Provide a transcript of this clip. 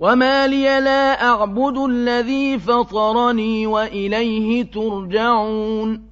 وما لي لا أعبد الذي فطرني وإليه ترجعون